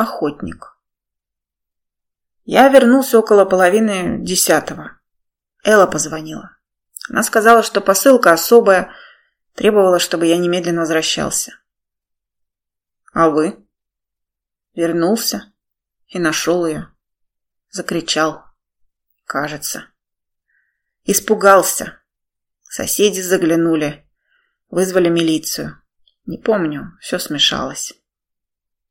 охотник. Я вернулся около половины десятого. Элла позвонила. Она сказала, что посылка особая, требовала, чтобы я немедленно возвращался. А вы? Вернулся и нашел ее. Закричал. Кажется. Испугался. Соседи заглянули. Вызвали милицию. Не помню, все смешалось.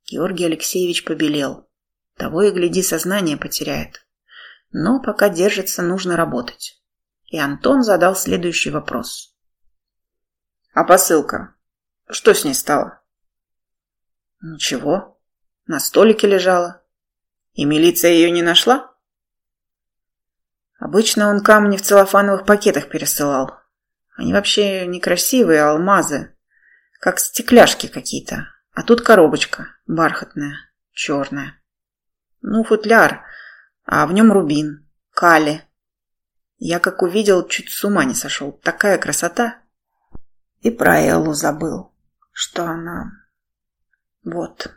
Георгий Алексеевич побелел. Того и гляди, сознание потеряет. Но пока держится, нужно работать. И Антон задал следующий вопрос. «А посылка? Что с ней стало?» «Ничего. На столике лежала. И милиция ее не нашла?» Обычно он камни в целлофановых пакетах пересылал. Они вообще некрасивые, алмазы. Как стекляшки какие-то. А тут коробочка, бархатная, черная. Ну, футляр, а в нем рубин, кали. Я как увидел, чуть с ума не сошел. Такая красота. И про Эллу забыл, что она... Вот.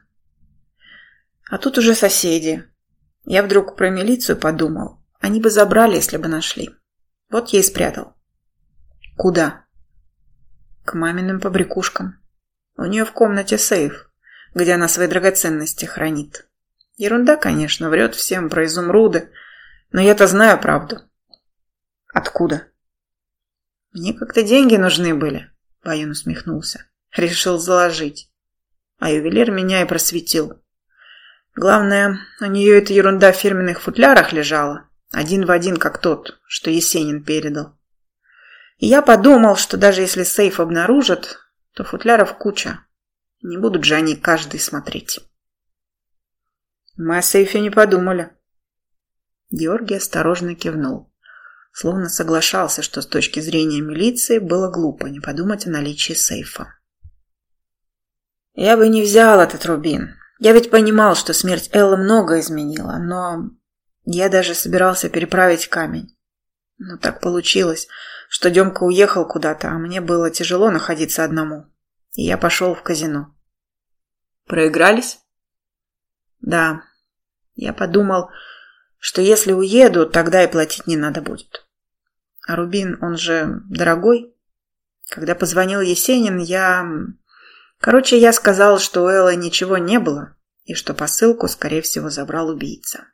А тут уже соседи. Я вдруг про милицию подумал. Они бы забрали, если бы нашли. Вот я и спрятал. Куда? К маминым побрякушкам. У нее в комнате сейф, где она свои драгоценности хранит. Ерунда, конечно, врет всем про изумруды, но я-то знаю правду. Откуда? Мне как-то деньги нужны были, Баюн усмехнулся. Решил заложить. А ювелир меня и просветил. Главное, у нее эта ерунда в фирменных футлярах лежала, один в один, как тот, что Есенин передал. И я подумал, что даже если сейф обнаружат, то футляров куча. Не будут же они каждый смотреть. Мы о сейфе не подумали. Георгий осторожно кивнул, словно соглашался, что с точки зрения милиции было глупо не подумать о наличии сейфа. Я бы не взял этот рубин. Я ведь понимал, что смерть Эллы много изменила, но я даже собирался переправить камень. Но так получилось, что Демка уехал куда-то, а мне было тяжело находиться одному. И я пошел в казино. Проигрались? Да. Я подумал, что если уеду, тогда и платить не надо будет. А Рубин, он же дорогой. Когда позвонил Есенин, я... Короче, я сказал, что у Эллы ничего не было, и что посылку, скорее всего, забрал убийца.